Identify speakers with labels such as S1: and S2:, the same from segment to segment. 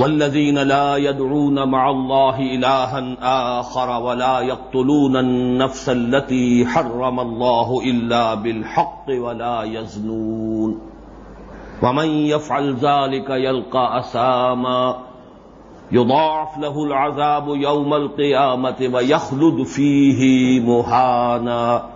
S1: والذين لا يدعون مع الله إلها آخر ولا يقتلون النفس التي حرم الله إلا بالحق ولا يزنون ومن يفعل ذلك يلقى أساما يضاعف له العذاب يوم القيامة ويخلد فيه مهانا.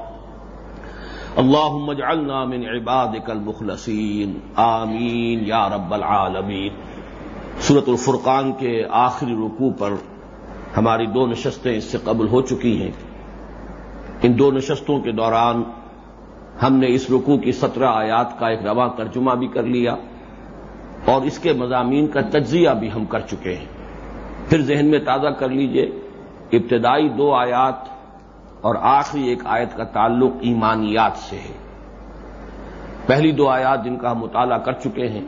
S1: اللهم اجعلنا من عبادك المخلصين آمین یا رب العالمین۔ سورت الفرقان کے آخری رکوع پر ہماری دو نشستیں اس سے قبل ہو چکی ہیں۔ ان دو نشستوں کے دوران ہم نے اس رکوع کی سترہ آیات کا ایک رواں ترجمہ بھی کر لیا اور اس کے مضامین کا تجزیہ بھی ہم کر چکے ہیں۔ پھر ذہن میں تازہ کر لیجیے، ابتدائی دو آیات اور آخری ایک آیت کا تعلق ایمانیات سے ہے۔ پہلی دو آیات جن کا ہم مطالعہ کر چکے ہیں،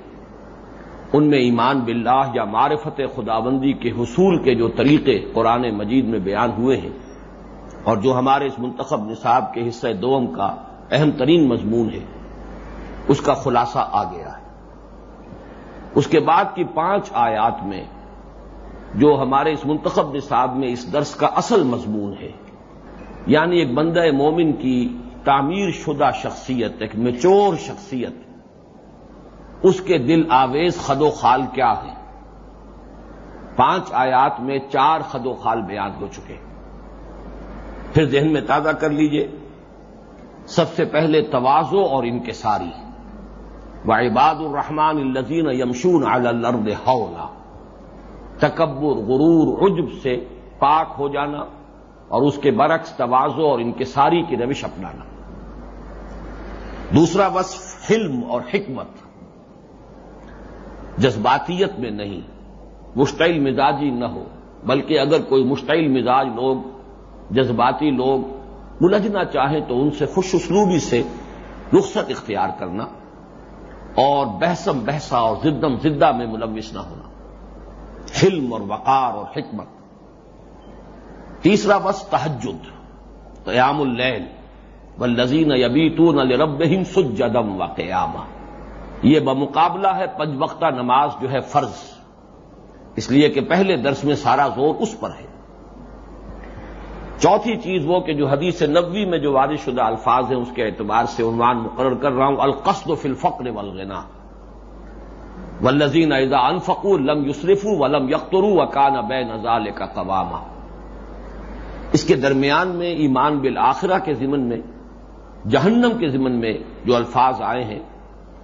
S1: ان میں ایمان باللہ یا معرفت خداوندی کے حصول کے جو طریقے قرآن مجید میں بیان ہوئے ہیں اور جو ہمارے اس منتخب نصاب کے حصہ دوم کا اہم ترین مضمون ہے، اس کا خلاصہ آ گیا ہے۔ اس کے بعد کی پانچ آیات میں جو ہمارے اس منتخب نصاب میں اس درس کا اصل مضمون ہے۔ یعنی ایک بندہ مومن کی تعمیر شدہ شخصیت، ایک میچور شخصیت۔ اس کے دل آویز خد و خال کیا ہے پانچ آیات میں چار خد و خال بیان ہو چکے پھر ذہن میں تازہ کر لیجیے، سب سے پہلے توازو اور انکساری۔ و عباد الرحمان الزین یمشون الرد ہونا تکبر، غرور، عجب سے پاک ہو جانا۔ اور اس کے برعکس توازو اور انکساری کی روش اپنانا۔ دوسرا وصف حلم اور حکمت۔ جذباتیت میں نہیں، مشتعل مزاجی نہ ہو، بلکہ اگر کوئی مشتعل مزاج لوگ، جذباتی لوگ الجھنا چاہیں تو ان سے خوش اسلوبی سے رخصت اختیار کرنا اور بحثم بحثا اور زدم زدہ میں ملوث نہ ہونا۔ حلم اور وقار اور حکمت۔ تیسرا بس تحجد قیام اللیل و یبیتون لربہم سجدم و قیامہ یہ بمقابلہ ہے پنج وقتہ نماز جو ہے فرض۔ اس لیے کہ پہلے درس میں سارا زور اس پر ہے۔ چوتھی چیز وہ کہ جو حدیث نبوی میں جو وارث شدہ الفاظ ہیں اس کے اعتبار سے عنوان مقرر کر رہا ہوں، القصد فی الفقر والغنا والذین اذا انفقوا لم یسرفوا ولم یقتروا وکان بین ذالک قواما۔ اس کے درمیان میں ایمان بالآخرہ کے ضمن میں، جہنم کے ضمن میں جو الفاظ آئے ہیں،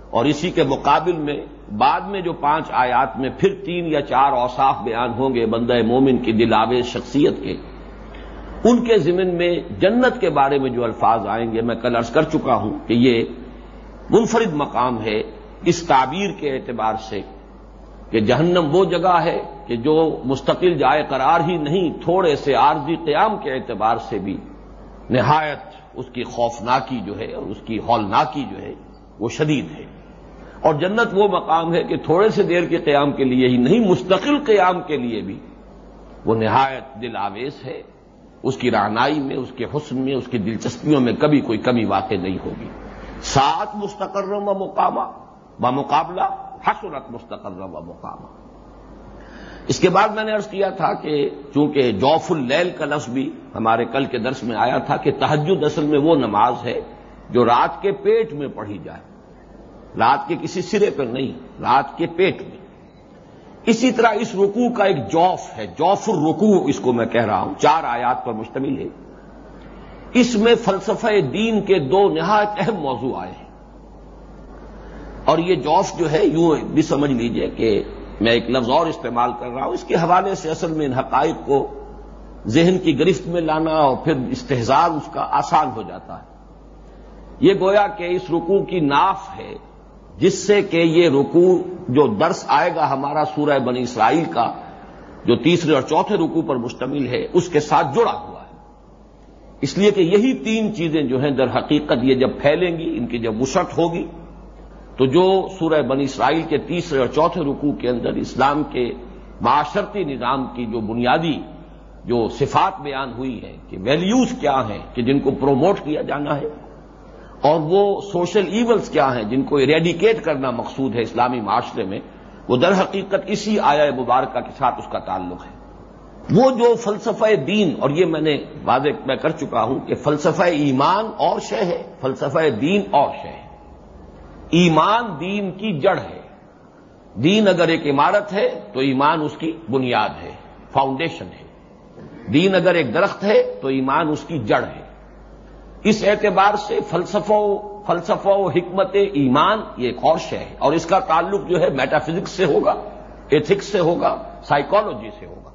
S1: اور اسی کے مقابل میں بعد میں جو پانچ آیات میں پھر تین یا چار اوصاف بیان ہوں گے بندہ مومن کی دلاویز شخصیت کے، ان کے ضمن میں جنت کے بارے میں جو الفاظ آئیں گے، میں کل عرض کر چکا ہوں کہ یہ منفرد مقام ہے اس تعبیر کے اعتبار سے۔ کہ جہنم وہ جگہ ہے کہ جو مستقل جائے قرار ہی نہیں، تھوڑے سے عارضی قیام کے اعتبار سے بھی۔ نہایت اس کی خوفناکی جو ہے اور اس کی ہولناکی جو ہے، وہ شدید ہے۔ اور جنت وہ مقام ہے کہ تھوڑے سے دیر کے قیام کے لیے ہی نہیں، مستقل قیام کے لیے بھی۔ وہ نہایت دل آویز ہے۔ اس کی رہنائی میں، اس کے حسن میں، اس کی دلچسپیوں میں کبھی کوئی کمی واقع نہیں ہوگی۔ سات مستقر و مقامہ بمقابلہ حسرت مستقر و مقام اس کے بعد میں نے ارض کیا تھا کہ چونکہ جوف اللیل کا لفظ بھی ہمارے کل کے درس میں آیا تھا کہ تحجد اصل میں وہ نماز ہے جو رات کے پیٹ میں پڑھی جائے۔ رات کے کسی سرے پر نہیں، رات کے پیٹ میں۔ اسی طرح اس رکوع کا ایک جوف ہے، جوف الرکوع اس کو میں کہہ رہا ہوں۔ چار آیات پر مشتمل ہے۔ اس میں فلسفہ دین کے دو نہایت اہم موضوع آئے ہیں۔ اور یہ جوف جو ہے یوں بھی سمجھ لیجیے کہ میں ایک لفظ اور استعمال کر رہا ہوں۔ اس کے حوالے سے اصل میں ان حقائق کو ذہن کی گرفت میں لانا اور پھر استحزار اس کا آسان ہو جاتا ہے۔ یہ گویا کہ اس رکوع کی ناف ہے، جس سے کہ یہ رکوع جو درس آئے گا ہمارا سورہ بنی اسرائیل کا، جو تیسرے اور چوتھے رکوع پر مشتمل ہے، اس کے ساتھ جڑا ہوا ہے۔ اس لیے کہ یہی تین چیزیں جو ہیں، در حقیقت یہ جب پھیلیں گی، ان کی جب وسعت ہوگی تو جو سورہ بنی اسرائیل کے تیسرے اور چوتھے رکوع کے اندر اسلام کے معاشرتی نظام کی جو بنیادی جو صفات بیان ہوئی ہے کہ ویلیوز کیا ہیں کہ جن کو پروموٹ کیا جانا ہے اور وہ سوشل ایولز کیا ہیں جن کو ایریڈیکیٹ کرنا مقصود ہے اسلامی معاشرے میں، وہ در حقیقت اسی آیا مبارکہ کے ساتھ اس کا تعلق ہے۔ وہ جو فلسفہ دین، اور یہ میں نے واضح میں کر چکا ہوں کہ فلسفہ ایمان اور شے ہے، فلسفہ دین اور شے ہے۔ ایمان دین کی جڑ ہے۔ دین اگر ایک عمارت ہے تو ایمان اس کی بنیاد ہے فاؤنڈیشن ہے۔ دین اگر ایک درخت ہے تو ایمان اس کی جڑ ہے۔ اس اعتبار سے فلسفہ فلسفہ و حکمت ایمان یہ ایک اور شے ہے۔ اور اس کا تعلق جو ہے میٹا فزکس سے ہوگا ایتھکس سے ہوگا سائیکالوجی سے ہوگا۔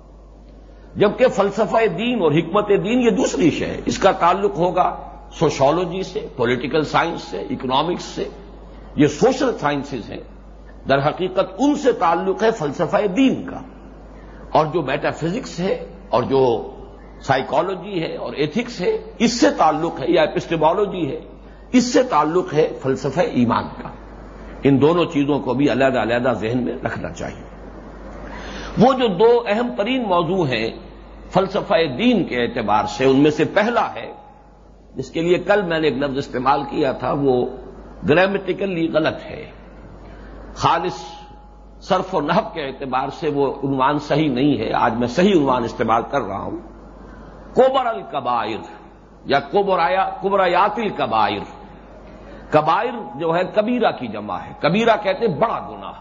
S1: جبکہ فلسفہ دین اور حکمت دین یہ دوسری شے ہے۔ اس کا تعلق ہوگا سوشولوجی سے پولیٹیکل سائنس سے اکنامکس سے یہ سوشل سائنسز ہیں، در حقیقت ان سے تعلق ہے فلسفہ دین کا۔ اور جو میٹا فزکس ہے، اور جو سائیکالوجی ہے، اور ایتھکس ہے، اس سے تعلق ہے، یا ایپسٹیمالوجی ہے، اس سے تعلق ہے فلسفہ ایمان کا۔ ان دونوں چیزوں کو بھی علیحدہ علیحدہ ذہن میں رکھنا چاہیے۔ وہ جو دو اہم ترین موضوع ہیں فلسفہ دین کے اعتبار سے، ان میں سے پہلا ہے، جس کے لیے کل میں نے ایک لفظ استعمال کیا تھا، وہ گرامیٹیکلی غلط ہے۔ خالص صرف و نحب کے اعتبار سے وہ عنوان صحیح نہیں ہے۔ آج میں صحیح عنوان استعمال کر رہا ہوں۔ کوبر القبائر یا کبریات القبائر۔ کبائر جو ہے کبیرہ کی جمع ہے۔ کبیرہ کہتے بڑا گناہ،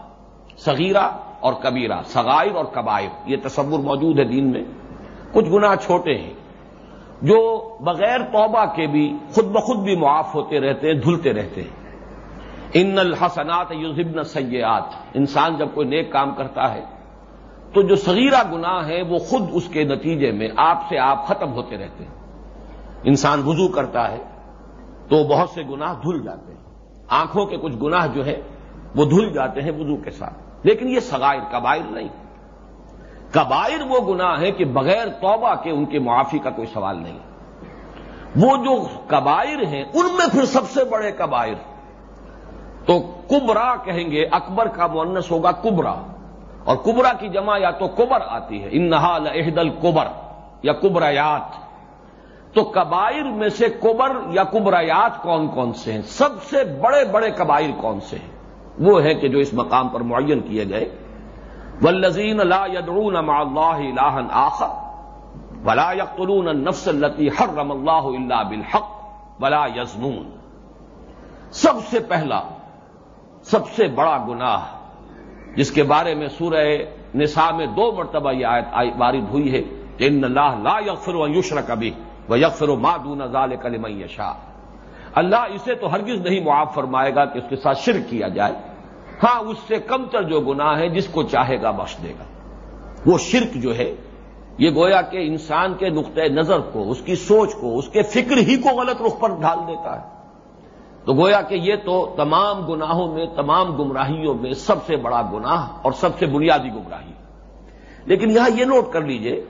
S1: صغیرہ اور کبیرہ سغائر اور کبائر یہ تصور موجود ہے دین میں۔ کچھ گناہ چھوٹے ہیں۔ جو بغیر توبہ کے بھی خود بخود بھی معاف ہوتے رہتے ہیں، دھلتے رہتے ہیں۔ ان الحسنات یوزبن سیات انسان جب کوئی نیک کام کرتا ہے، تو جو صغیرہ گناہ ہے وہ خود اس کے نتیجے میں آپ سے آپ ختم ہوتے رہتے ہیں۔ انسان وضو کرتا ہے، تو بہت سے گناہ دھل جاتے ہیں۔ آنکھوں کے کچھ گناہ جو ہے وہ دھل جاتے ہیں وضو کے ساتھ۔ لیکن یہ سغائر کبائر نہیں۔ کبائر وہ گناہ ہے کہ بغیر توبہ کے ان کے معافی کا کوئی سوال نہیں۔ وہ جو کبائر ہیں، ان میں پھر سب سے بڑے کبائر۔ تو کبرا کہیں گے، اکبر کا مونس ہوگا کبرا۔ اور کبرا کی جمع یا تو کبر آتی ہے ان نحال احدل کبر یا کبریات۔ تو کبائر میں سے کبر یا کبریات کون کون سے ہیں؟ سب سے بڑے بڑے کبائر کون سے ہیں؟ وہ ہے کہ جو اس مقام پر معین کیے گئے۔ ولزین لا یدعون مع اللہ الہن آخر۔ ولا یقتلون النفس التي حرم اللہ الا بالحق ولا یزنون سب سے پہلا سب سے بڑا گناہ، جس کے بارے میں سورہ نساء میں دو مرتبہ یہ آیت وارد ہوئی ہے کہ ان اللہ لا یغفر و یشر کبھی وہ یغفر و مادون نزال کلم شاہ اللہ اسے تو ہرگز نہیں معاف فرمائے گا کہ اس کے ساتھ شرک کیا جائے۔ ہاں اس سے کم تر جو گناہ ہے، جس کو چاہے گا بخش دے گا۔ وہ شرک جو ہے، یہ گویا کہ انسان کے نقطۂ نظر کو، اس کی سوچ کو، اس کے فکر ہی کو غلط رخ پر ڈھال دیتا ہے۔ تو گویا کہ یہ تو تمام گناہوں میں، تمام گمراہیوں میں سب سے بڑا گناہ اور سب سے بنیادی گمراہی۔ لیکن یہاں یہ نوٹ کر لیجیے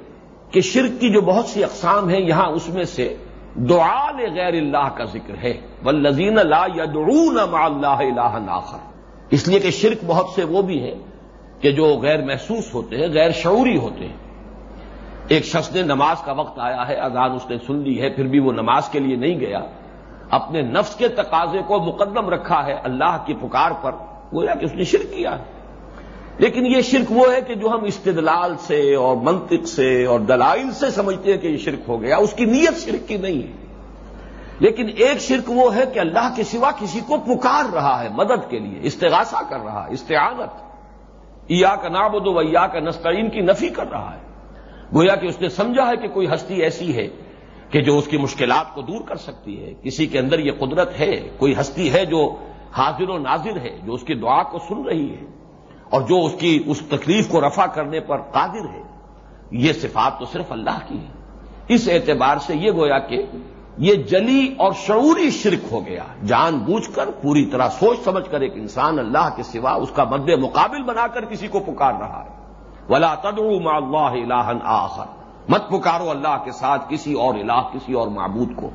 S1: کہ شرک کی جو بہت سی اقسام ہیں، یہاں اس میں سے دعا غیر اللہ کا ذکر ہے۔ لذین اللہ یا مع اللہ اللہ آخر۔ اس لیے کہ شرک بہت سے وہ بھی ہیں کہ جو غیر محسوس ہوتے ہیں، غیر شعوری ہوتے ہیں۔ ایک شخص نے نماز کا وقت آیا ہے، اذان اس نے سن لی ہے، پھر بھی وہ نماز کے لیے نہیں گیا۔ اپنے نفس کے تقاضے کو مقدم رکھا ہے اللہ کی پکار پر، گویا کہ اس نے شرک کیا ہے۔ لیکن یہ شرک وہ ہے کہ جو ہم استدلال سے اور منطق سے اور دلائل سے سمجھتے ہیں کہ یہ شرک ہو گیا، اس کی نیت شرک کی نہیں ہے۔ لیکن ایک شرک وہ ہے کہ اللہ کے سوا کسی کو پکار رہا ہے مدد کے لیے، استغاثہ کر رہا ہے، استعانت۔ ایا کا نابود و یا کا نستعین کی نفی کر رہا ہے۔ گویا کہ اس نے سمجھا ہے کہ کوئی ہستی ایسی ہے۔ کہ جو اس کی مشکلات کو دور کر سکتی ہے۔ کسی کے اندر یہ قدرت ہے، کوئی ہستی ہے جو حاضر و ناظر ہے، جو اس کی دعا کو سن رہی ہے اور جو اس کی، اس تکلیف کو رفع کرنے پر قادر ہے۔ یہ صفات تو صرف اللہ کی ہے اس اعتبار سے یہ گویا کہ یہ جلی اور شعوری شرک ہو گیا۔ جان بوجھ کر، پوری طرح سوچ سمجھ کر ایک انسان اللہ کے سوا اس کا مد مقابل بنا کر کسی کو پکار رہا ہے۔ ولا تدعو مع اللہ الہن آخر۔ مت پکارو اللہ کے ساتھ کسی اور الہ، کسی اور معبود کو۔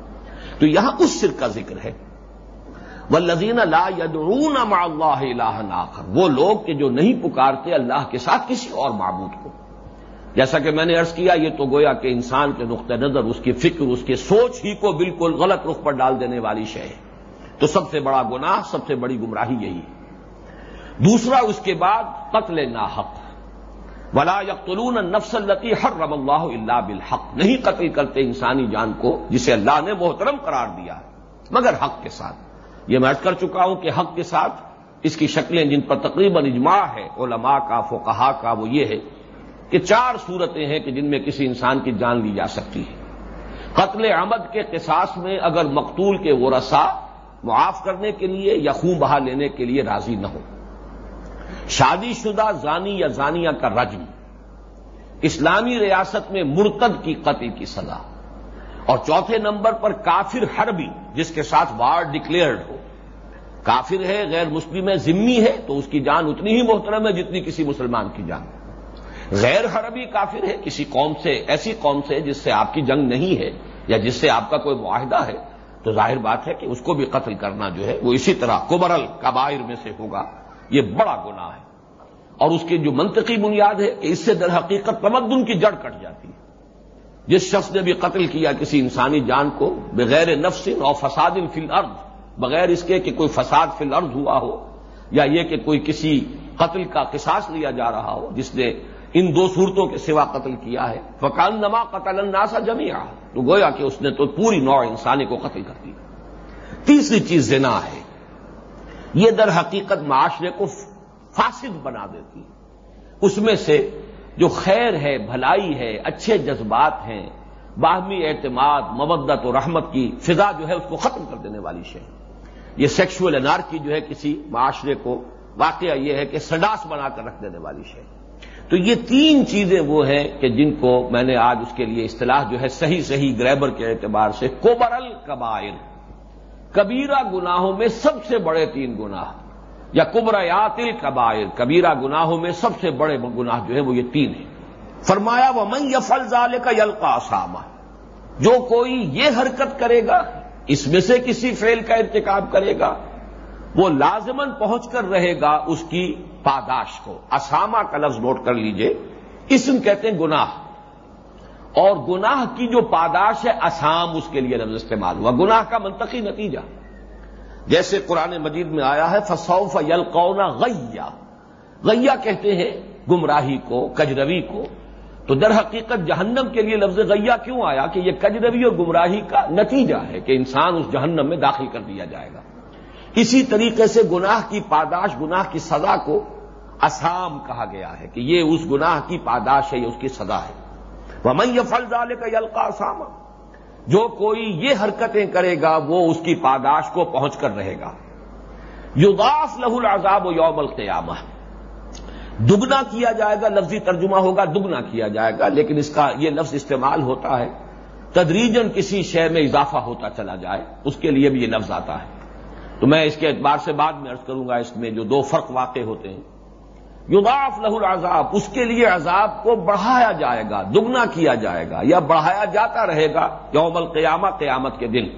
S1: تو یہاں اس شرک کا ذکر ہے۔ لذین لا یدعون مع اللہ الہن آخر۔ وہ لوگ کہ جو نہیں پکارتے اللہ کے ساتھ کسی اور معبود کو۔ جیسا کہ میں نے ارض کیا، یہ تو گویا کہ انسان کے نقطۂ نظر، اس کی فکر، اس کی سوچ ہی کو بالکل غلط رخ پر ڈال دینے والی شے ہے۔ تو سب سے بڑا گناہ، سب سے بڑی گمراہی یہی ہے۔ دوسرا، اس کے بعد قتل ناحق۔ ولا یقتلون نفس التی ہر اللہ اللہ بالحق۔ نہیں قتل کرتے انسانی جان کو جسے اللہ نے محترم قرار دیا ہے، مگر حق کے ساتھ۔ یہ میں کر چکا ہوں کہ حق کے ساتھ اس کی شکلیں جن پر تقریباً اجماع ہے، علماء کا، فقہا کا، وہ یہ ہے کہ چار صورتیں ہیں کہ جن میں کسی انسان کی جان لی جا سکتی ہے۔ قتل عمد کے قصاص میں اگر مقتول کے وہ رسا معاف کرنے کے لیے یا خون بہا لینے کے لیے راضی نہ ہو شادی شدہ زانی یا زانیہ کا رجم، اسلامی ریاست میں مرتد کی قتل کی سزا، اور چوتھے نمبر پر کافر حربی، جس کے ساتھ وار ڈکلیئرڈ ہو۔ کافر ہے، غیر مسلم ہے، ذمی ہے، تو اس کی جان اتنی ہی محترم ہے جتنی کسی مسلمان کی جان غیر حربی کافر ہے، کسی قوم سے، ایسی قوم سے جس سے آپ کی جنگ نہیں ہے، یا جس سے آپ کا کوئی معاہدہ ہے۔ تو ظاہر بات ہے کہ اس کو بھی قتل کرنا جو ہے، وہ اسی طرح کبرل کبائر میں سے ہوگا۔ یہ بڑا گنا ہے۔ اور اس کی جو منطقی بنیاد ہے کہ اس سے در حقیقت تمدن کی جڑ کٹ جاتی ہے۔ جس شخص نے بھی قتل کیا کسی انسانی جان کو بغیر نفس اور فساد فی الارض، بغیر اس کے کہ کوئی فساد فی الارض ہوا ہو، یا یہ کہ کوئی کسی قتل کا قصاص لیا جا رہا ہو، جس نے ان دو صورتوں کے سوا قتل کیا ہے۔ فقان نما قتل الناسا جمیا تو گویا کہ اس نے تو پوری نوع انسانی کو قتل کر دیا۔ تیسری چیز زنا ہے۔ یہ در حقیقت معاشرے کو فاسد بنا دیتی ہے۔ اس میں سے جو خیر ہے، بھلائی ہے، اچھے جذبات ہیں، باہمی اعتماد مبدت و رحمت کی فضا جو ہے، اس کو ختم کر دینے والی شے۔ یہ سیکشل انارکی جو ہے، کسی معاشرے کو واقعہ یہ ہے کہ سڈاس بنا کر رکھ دینے والی شے۔ تو یہ تین چیزیں وہ ہیں کہ جن کو میں نے آج اس کے لیے اصطلاح جو ہے، صحیح صحیح گریبر کے اعتبار سے کوبرل کبائر کبیرہ گناہوں میں سب سے بڑے تین گناہ یا کبریاتل کبائر کبیرہ گناہوں میں سب سے بڑے گناہ جو ہے وہ یہ تین ہیں۔ فرمایا وہ من یفل ظال کا یلقا ساما جو کوئی یہ حرکت کرے گا، اس میں سے کسی فیل کا ارتکاب کرے گا، وہ لازمن پہنچ کر رہے گا اس کی پاداش کو۔ اسامہ کا لفظ نوٹ کر لیجیے۔ اسم کہتے ہیں گناہ۔ اور گناہ کی جو پاداش ہے، اسام اس کے لیے لفظ استعمال ہوا۔ گناہ کا منطقی نتیجہ۔ جیسے قرآن مجید میں آیا ہے، فسوف یلقونا غیا غیا کہتے ہیں، گمراہی کو، کجروی کو۔ تو در حقیقت جہنم کے لیے لفظ غیا کیوں آیا؟ کہ یہ کجروی اور گمراہی کا نتیجہ ہے کہ انسان اس جہنم میں داخل کر دیا جائے گا۔ اسی طریقے سے گناہ کی پاداش، گناہ کی سزا کو اسام کہا گیا ہے کہ یہ اس گناہ کی پاداش ہے، یہ اس کی سزا ہے۔ وہ میں یہ کا یلقا اسامہ جو کوئی یہ حرکتیں کرے گا، وہ اس کی پاداش کو پہنچ کر رہے گا۔ یوداف لہ العذاب و یوم القیامہ۔ دگنا کیا جائے گا، لفظی ترجمہ ہوگا، دگنا کیا جائے گا، لیکن اس کا یہ لفظ استعمال ہوتا ہے۔ تدریجن کسی شے میں اضافہ ہوتا چلا جائے، اس کے لیے بھی یہ لفظ آتا ہے۔ تو میں اس کے اعتبار سے بعد میں ارض کروں گا، اس میں جو دو فرق واقع ہوتے ہیں۔ یضاف لہ العذاب، اس کے لیے عذاب کو بڑھایا جائے گا، دگنا کیا جائے گا، یا بڑھایا جاتا رہے گا یوم القیامہ، قیامت کے دن۔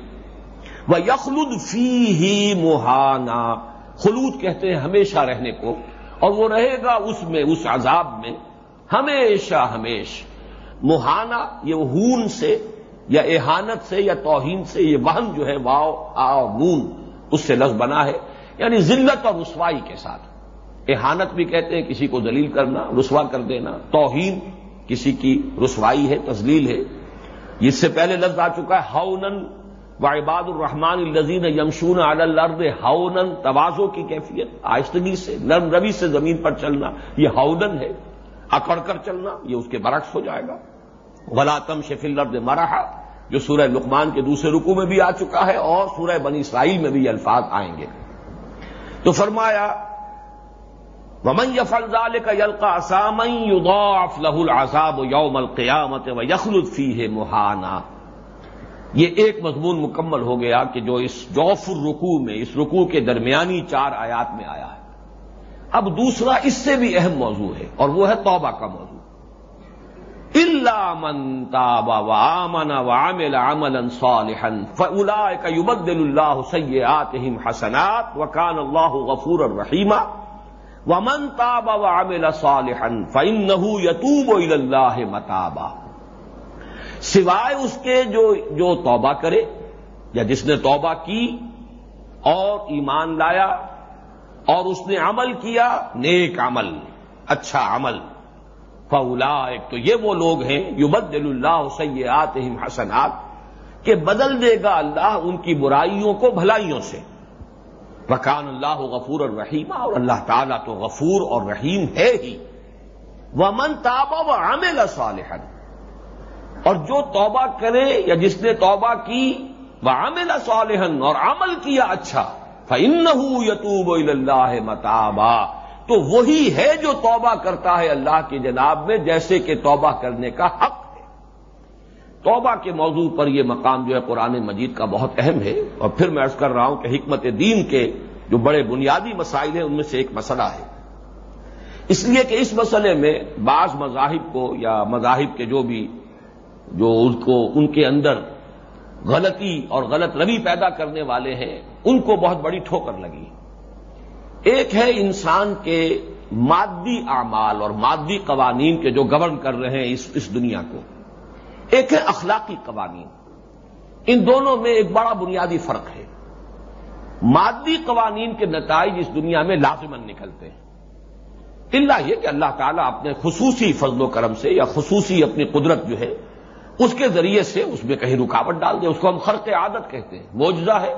S1: وہ یخلد فی ہی موہانا خلود کہتے ہیں ہمیشہ رہنے کو، اور وہ رہے گا اس میں، اس عذاب میں، ہمیشہ، ہمیش۔ موہانا یہ ہون سے، یا احانت سے، یا توہین سے، یہ وہن جو ہے، واؤ آ نون، اس سے لفظ بنا ہے یعنی ذلت اور رسوائی کے ساتھ۔ احانت بھی کہتے ہیں کسی کو دلیل کرنا، رسوا کر دینا، توہین، کسی کی رسوائی ہے تزلیل ہے۔ اس سے پہلے لفظ آ چکا ہے ہاؤنن و عباد الرحمان الزین یمشون الرد ہاؤنن توازوں کی کیفیت، آہستگی سے، نرم روی سے زمین پر چلنا، یہ ہاؤنن ہے۔ اکڑ کر چلنا، یہ اس کے برعکس ہو جائے گا۔ ولاتم شفیل لرد مرحا، جو سورہ لقمان کے دوسرے رکو میں بھی آ چکا ہے اور سورہ بنی اسرائیل میں بھی یہ الفاظ آئیں گے۔ تو فرمایا ومن یفل ذال کا یلقا اسام یضاف لہ العذاب یوم القیامت و یخلد فی ہے یہ ایک مضمون مکمل ہو گیا کہ جو اس جوف الرکو میں، اس رکو کے درمیانی چار آیات میں آیا ہے۔ اب دوسرا اس سے بھی اہم موضوع ہے اور وہ ہے توبہ کا موضوع۔ من تاب وآمن وعمل عملا صالحا فاولئك يبدل الله حسنات وكان الله غفورا رحيما۔ ومن تاب وعمل صالحا فانه يتوب الى الله متابا۔ سوائے اس کے جو جو توبہ کرے، یا جس نے توبہ کی اور ایمان لایا اور اس نے عمل کیا، نیک عمل اچھا عمل۔ فولا ایک تو یہ وہ لوگ ہیں یوبد اللہ سیات حسنات، کہ بدل دے گا اللہ ان کی برائیوں کو، بھلائیوں سے۔ وکان اللہ غفور اور رحیمہ اور اللہ تعالیٰ تو غفور اور رحیم ہے ہی۔ وہ من تابا و عامل صالحن اور جو توبہ کرے یا جس نے توبہ کی وہ عامل صالحن اور عمل کیا اچھا فن یتوب اللہ متابا۔ تو وہی ہے جو توبہ کرتا ہے اللہ کی جناب میں، جیسے کہ توبہ کرنے کا حق توبہ کے موضوع پر یہ مقام جو ہے قرآن مجید کا بہت اہم ہے اور پھر میں ارض کر رہا ہوں کہ حکمت دین کے جو بڑے بنیادی مسائل ہیں ان میں سے ایک مسئلہ ہے۔ اس لیے کہ اس مسئلے میں بعض مذاہب کو یا مذاہب کے جو بھی جو ان کو ان کے اندر غلطی اور غلط روی پیدا کرنے والے ہیں، ان کو بہت بڑی ٹھوکر لگی۔ ایک ہے انسان کے مادی اعمال اور مادی قوانین کے جو گورن کر رہے ہیں اس اس دنیا کو۔ ایک ہے اخلاقی قوانین۔ ان دونوں میں ایک بڑا بنیادی فرق ہے۔ مادی قوانین کے نتائج اس دنیا میں لازمن نکلتے ہیں۔ اللہ یہ کہ اللہ تعالیٰ اپنے خصوصی فضل و کرم سے یا خصوصی اپنی قدرت جو ہے، اس کے ذریعے سے اس میں کہیں رکاوٹ ڈال دے۔ اس کو ہم خرق عادت کہتے ہیں۔ موجزہ ہے۔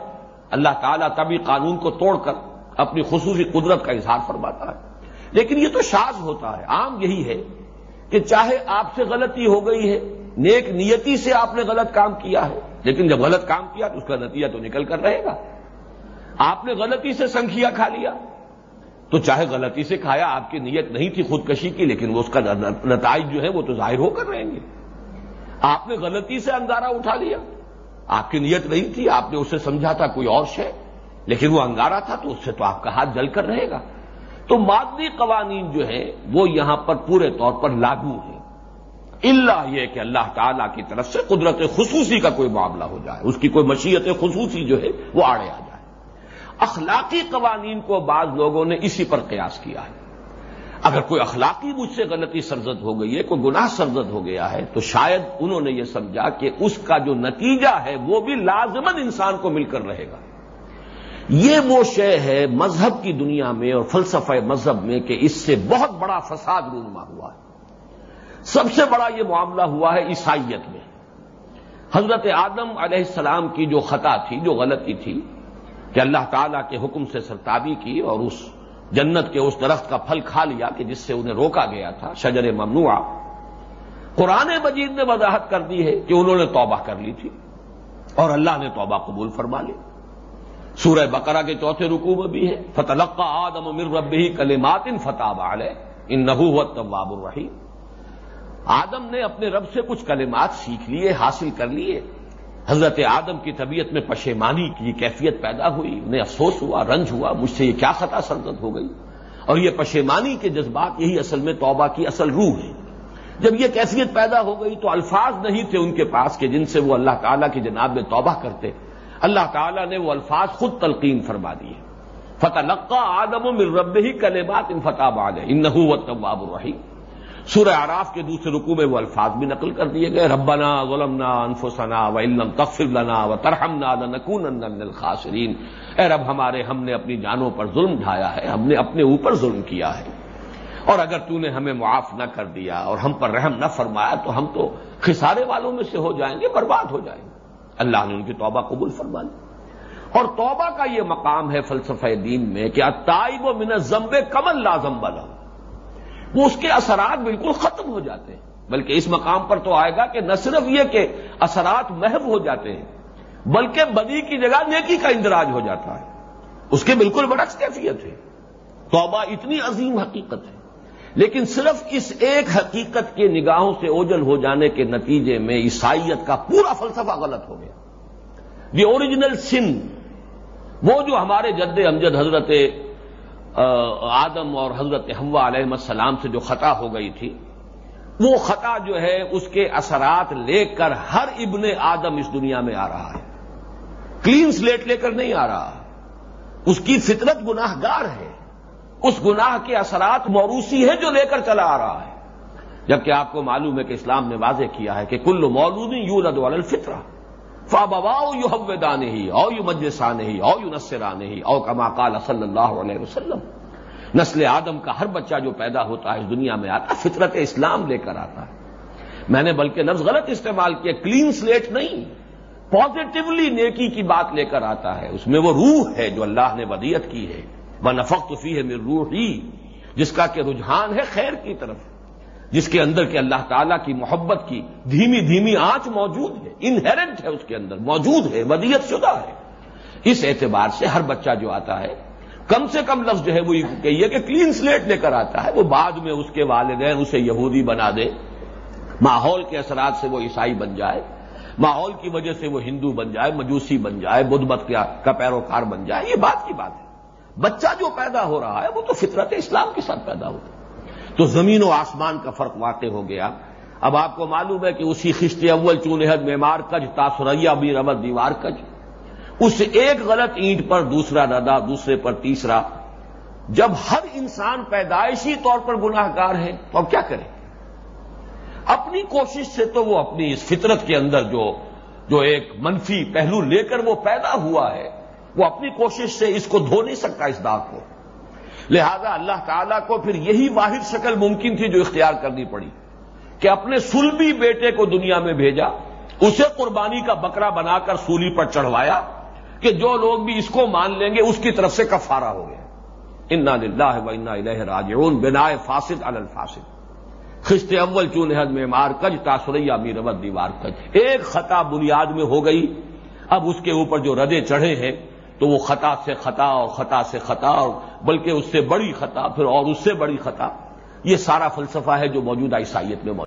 S1: اللہ تعالیٰ تبھی قانون کو توڑ کر اپنی خصوصی قدرت کا اظہار فرماتا ہے۔ لیکن یہ تو شاز ہوتا ہے۔ عام یہی ہے کہ چاہے آپ سے غلطی ہو گئی ہے نیک نیتی سے آپ نے غلط کام کیا ہے۔ لیکن جب غلط کام کیا تو اس کا نتیجہ تو نکل کر رہے گا۔ آپ نے غلطی سے سنکھیا کھا لیا۔ تو چاہے غلطی سے کھایا، آپ کی نیت نہیں تھی خودکشی کی، لیکن وہ اس کا نتائج جو ہے وہ تو ظاہر ہو کر رہیں گے۔ آپ نے غلطی سے انگارہ اٹھا لیا۔ آپ کی نیت نہیں تھی، آپ نے اسے سمجھا تھا کوئی اور شے، لیکن وہ انگارہ تھا تو اس سے تو آپ کا ہاتھ جل کر رہے گا۔ تو مادی قوانین جو ہیں، وہ یہاں پر پورے طور پر لاگو ہیں۔ اللہ یہ کہ اللہ تعالی کی طرف سے قدرت خصوصی کا کوئی معاملہ ہو جائے، اس کی کوئی مشیت خصوصی جو ہے وہ آڑے آ جائے۔ اخلاقی قوانین کو بعض لوگوں نے اسی پر قیاس کیا ہے۔ اگر کوئی اخلاقی مجھ سے غلطی سرزد ہو گئی ہے، کوئی گناہ سرزد ہو گیا ہے، تو شاید انہوں نے یہ سمجھا کہ اس کا جو نتیجہ ہے وہ بھی لازمن انسان کو مل کر رہے گا۔ یہ وہ شے ہے مذہب کی دنیا میں اور فلسفہ مذہب میں کہ اس سے بہت بڑا فساد رونما ہوا ہے۔ سب سے بڑا یہ معاملہ ہوا ہے عیسائیت میں۔ حضرت آدم علیہ السلام کی جو خطا تھی، جو غلطی تھی کہ اللہ تعالی کے حکم سے سرتابی کی اور اس جنت کے اس درخت کا پھل کھا لیا کہ جس سے انہیں روکا گیا تھا، شجر ممنوع قرآن مجید نے وضاحت کر دی ہے کہ انہوں نے توبہ کر لی تھی اور اللہ نے توبہ قبول فرما لی۔ سورہ بقرہ کے چوتھے رکوع میں بھی ہے فتح آدم امر رب ہی کلمات ان فتح والے ان نحو طباب الرحیم آدم نے اپنے رب سے کچھ کلمات سیکھ لیے، حاصل کر لیے۔ حضرت آدم کی طبیعت میں پشیمانی کی کیفیت پیدا ہوئی، انہیں افسوس ہوا، رنج ہوا، مجھ سے یہ کیا خطا سرزد ہو گئی؟ اور یہ پشیمانی کے جذبات یہی اصل میں توبہ کی اصل روح ہے جب یہ کیفیت پیدا ہو گئی تو الفاظ نہیں تھے ان کے پاس کہ جن سے وہ اللہ تعالیٰ کی جناب میں توبہ کرتے۔ اللہ تعالیٰ نے وہ الفاظ خود تلقین فرما دیے۔ فتح نقا آدم و رب ہی کلے بات ان فتح باد ہے ان نحو الرحیم۔ سورہ آراف کے دوسرے رکو میں وہ الفاظ بھی نقل کر دیے گئے، ربنا غلمنا انفسنا و علم تغفر لنا و ترحمنا من الخاسرین۔ اے رب، ہمارے، ہم نے اپنی جانوں پر ظلم ڈھایا ہے، ہم نے اپنے اوپر ظلم کیا ہے۔ اور اگر تو نے ہمیں معاف نہ کر دیا اور ہم پر رحم نہ فرمایا تو ہم تو خسارے والوں میں سے ہو جائیں گے، برباد ہو جائیں گے۔ اللہ نے ان کی توبہ قبول فرما لی اور توبہ کا یہ مقام ہے فلسفہ دین میں کہ تائب و من زمبے کمل لازم والا وہ اس کے اثرات بالکل ختم ہو جاتے ہیں۔ بلکہ اس مقام پر تو آئے گا کہ نہ صرف یہ کہ اثرات محو ہو جاتے ہیں، بلکہ بدی کی جگہ نیکی کا اندراج ہو جاتا ہے۔ اس کے بالکل برعکس کیفیت ہے۔ توبہ اتنی عظیم حقیقت ہے۔ لیکن صرف اس ایک حقیقت کے نگاہوں سے اوجل ہو جانے کے نتیجے میں عیسائیت کا پورا فلسفہ غلط ہو گیا۔ دی اوریجنل سن وہ جو ہمارے جد امجد حضرت آدم اور حضرت حوا علیہ السلام سے جو خطا ہو گئی تھی، وہ خطا جو ہے، اس کے اثرات لے کر ہر ابن آدم اس دنیا میں آ رہا ہے۔ کلین سلیٹ لے کر نہیں آ رہا۔ اس کی فطرت گناہ گار ہے۔ اس گناہ کے اثرات موروثی ہیں جو لے کر چلا آ رہا ہے۔ جبکہ آپ کو معلوم ہے کہ اسلام نے واضح کیا ہے کہ کل مولودی یو رد الفطرہ۔ فا بواؤ یو حوان ہی او یو مجلسان ہی او یو نسران ہی او کما کال صلی اللہ علیہ وسلم۔ نسل آدم کا ہر بچہ جو پیدا ہوتا ہے اس دنیا میں آتا فطرت اسلام لے کر آتا ہے۔ میں نے بلکہ لفظ غلط استعمال کیا کلین سلیٹ نہیں پازیٹیولی نیکی کی بات لے کر آتا ہے۔ اس میں وہ روح ہے جو اللہ نے ودیت کی ہے۔ وہ نفق فی ہے میری روح ہی جس کا کہ رجحان ہے خیر کی طرف۔ جس کے اندر کہ اللہ تعالیٰ کی محبت کی دھیمی دھیمی آنچ موجود ہے انہیرنٹ ہے اس کے اندر، موجود ہے، ودیت شدہ ہے۔ اس اعتبار سے ہر بچہ جو آتا ہے، کم سے کم لفظ جو ہے وہ کہیے کہ کلین سلیٹ لے کر آتا ہے، وہ بعد میں اس کے والدین اسے یہودی بنا دے۔ ماحول کے اثرات سے وہ عیسائی بن جائے، ماحول کی وجہ سے وہ ہندو بن جائے، مجوسی بن جائے، بدھ مت کا پیروکار بن جائے، یہ بات کی بات ہے۔ بچہ جو پیدا ہو رہا ہے، وہ تو فطرت اسلام کے ساتھ پیدا ہوتا ہے۔ تو زمین و آسمان کا فرق واقع ہو گیا۔ اب آپ کو معلوم ہے کہ اسی خشت اول چونہد میمار کج تاثریا بھی ربت دیوار کج۔ اس ایک غلط اینٹ پر دوسرا ردا دوسرے پر تیسرا۔ جب ہر انسان پیدائشی طور پر گناہ گار ہے تو اب کیا کریں اپنی کوشش سے تو وہ اپنی اس فطرت کے اندر جو جو ایک منفی پہلو لے کر وہ پیدا ہوا ہے، وہ اپنی کوشش سے اس کو دھو نہیں سکتا، اس داغ کو۔ لہذا اللہ تعالیٰ کو پھر یہی واحد شکل ممکن تھی جو اختیار کرنی پڑی کہ اپنے سلبی بیٹے کو دنیا میں بھیجا، اسے قربانی کا بکرا بنا کر سولی پر چڑھوایا کہ جو لوگ بھی اس کو مان لیں گے، اس کی طرف سے کفارہ ہو گیا۔ انا للہ و انا الہ راجعون بنا فاسد الفاسد۔ خست اول چونحد میں مار کج تاثریا می دیوار کج۔ ایک خطا بنیاد میں ہو گئی۔ اب اس کے اوپر جو ردے چڑھے ہیں تو وہ خطا سے خطا اور خطا سے خطا اور بلکہ اس سے بڑی خطا، پھر اور اس سے بڑی خطا، یہ سارا فلسفہ ہے جو موجودہ عیسائیت میں موجود